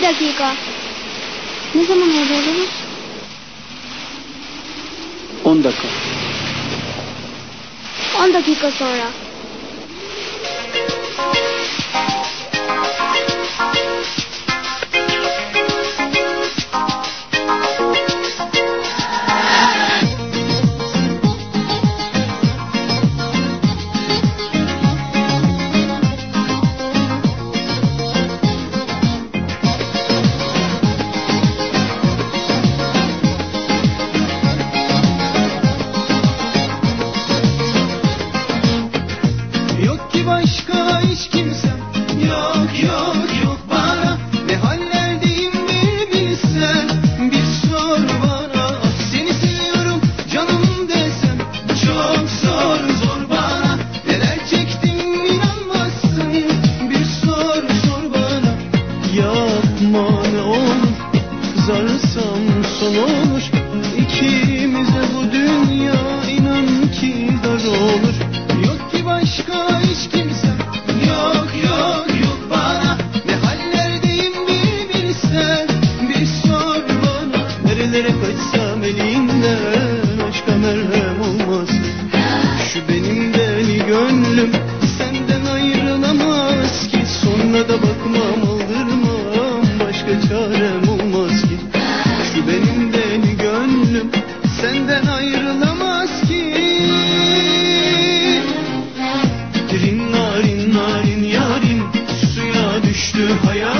Bir dakika. Ne zaman oldu o zaman? 10 dakika. 10 dakika sonra. Yok ki başka da bakmam aldırmam. Başka çarem olmaz ki. Şu benim deli gönlüm senden ayrılamaz ki. Rin narin narin yarim suya düştü hayal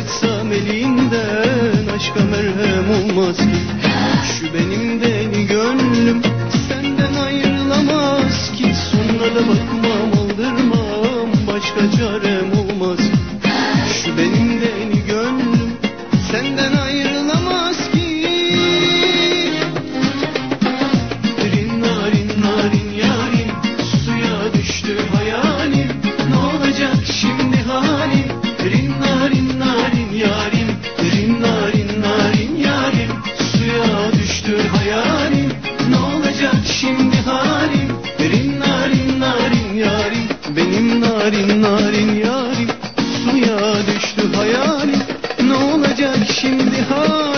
kaçsam elinden aşka merhem olmaz ki. Şu benim de Narin narin yarim suya düştü hayalim. Ne olacak şimdi halim?